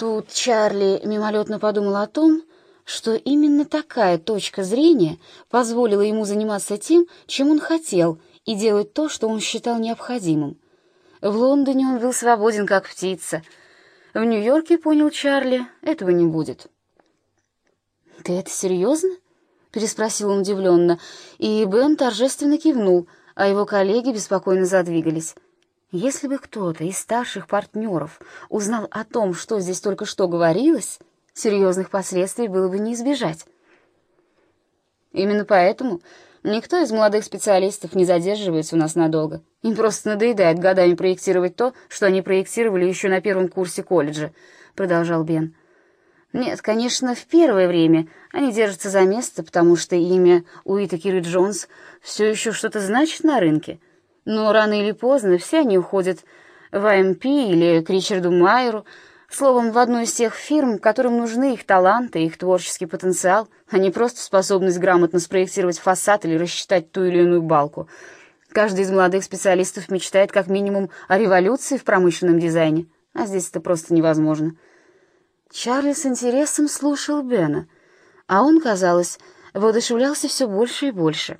Тут Чарли мимолетно подумал о том, что именно такая точка зрения позволила ему заниматься тем, чем он хотел, и делать то, что он считал необходимым. В Лондоне он был свободен, как птица. В Нью-Йорке, понял Чарли, этого не будет. «Ты это серьезно?» — переспросил он удивленно, и Бен торжественно кивнул, а его коллеги беспокойно задвигались. Если бы кто-то из старших партнеров узнал о том, что здесь только что говорилось, серьезных последствий было бы не избежать. Именно поэтому никто из молодых специалистов не задерживается у нас надолго. Им просто надоедает годами проектировать то, что они проектировали еще на первом курсе колледжа, продолжал Бен. Нет, конечно, в первое время они держатся за место, потому что имя Уита Киры Джонс все еще что-то значит на рынке — но рано или поздно все они уходят в АМП или к Ричарду Майеру, словом, в одну из тех фирм, которым нужны их таланты, их творческий потенциал, а не просто способность грамотно спроектировать фасад или рассчитать ту или иную балку. Каждый из молодых специалистов мечтает как минимум о революции в промышленном дизайне, а здесь это просто невозможно. Чарли с интересом слушал Бена, а он, казалось, воодушевлялся все больше и больше.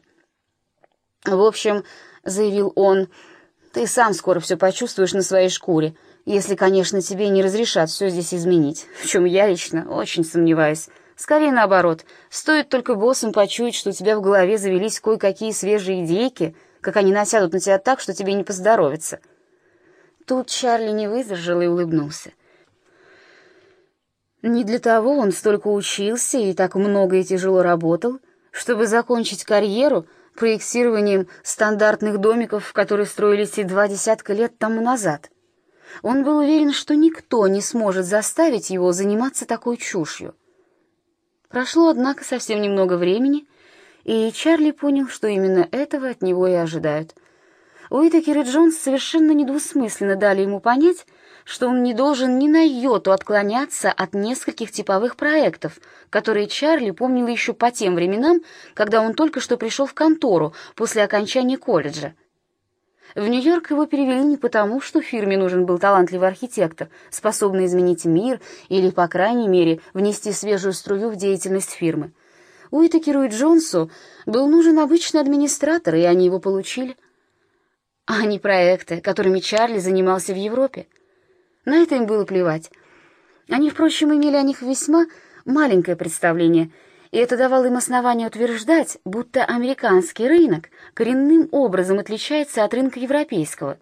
В общем, — заявил он. «Ты сам скоро все почувствуешь на своей шкуре, если, конечно, тебе не разрешат все здесь изменить, в чем я лично очень сомневаюсь. Скорее наоборот, стоит только боссам почуять, что у тебя в голове завелись кое-какие свежие идейки, как они насядут на тебя так, что тебе не поздоровится». Тут Чарли не выдержал и улыбнулся. Не для того он столько учился и так много и тяжело работал, чтобы закончить карьеру — проектированием стандартных домиков, которые строились и два десятка лет тому назад. Он был уверен, что никто не сможет заставить его заниматься такой чушью. Прошло, однако, совсем немного времени, и Чарли понял, что именно этого от него и ожидают. Уитакер и Джонс совершенно недвусмысленно дали ему понять, что он не должен ни на йоту отклоняться от нескольких типовых проектов, которые Чарли помнил еще по тем временам, когда он только что пришел в контору после окончания колледжа. В Нью-Йорк его перевели не потому, что фирме нужен был талантливый архитектор, способный изменить мир или, по крайней мере, внести свежую струю в деятельность фирмы. Уитакеру и Джонсу был нужен обычный администратор, и они его получили. А не проекты, которыми Чарли занимался в Европе. На это им было плевать. Они, впрочем, имели о них весьма маленькое представление, и это давало им основание утверждать, будто американский рынок коренным образом отличается от рынка европейского.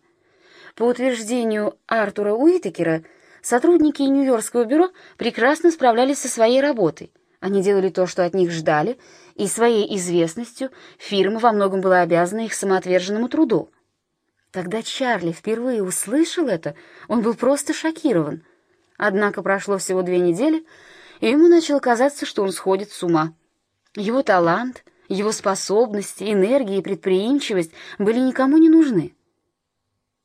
По утверждению Артура Уитакера, сотрудники Нью-Йоркского бюро прекрасно справлялись со своей работой. Они делали то, что от них ждали, и своей известностью фирма во многом была обязана их самоотверженному труду. Когда Чарли впервые услышал это, он был просто шокирован. Однако прошло всего две недели, и ему начало казаться, что он сходит с ума. Его талант, его способности, энергия и предприимчивость были никому не нужны.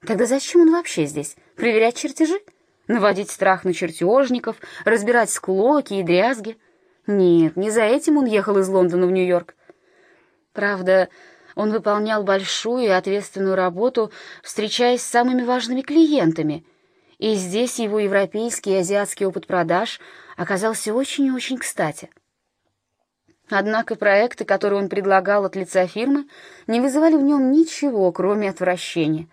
Тогда зачем он вообще здесь? Проверять чертежи? Наводить страх на чертежников, разбирать склоки и дрязги? Нет, не за этим он ехал из Лондона в Нью-Йорк. Правда, он выполнял большую и ответственную работу, встречаясь с самыми важными клиентами, и здесь его европейский и азиатский опыт продаж оказался очень и очень кстати. Однако проекты, которые он предлагал от лица фирмы, не вызывали в нем ничего, кроме отвращения.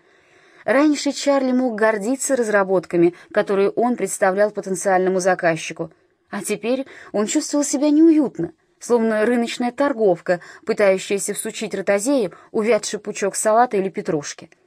Раньше Чарли мог гордиться разработками, которые он представлял потенциальному заказчику, а теперь он чувствовал себя неуютно — словно рыночная торговка, пытающаяся всучить ротозею увядший пучок салата или петрушки —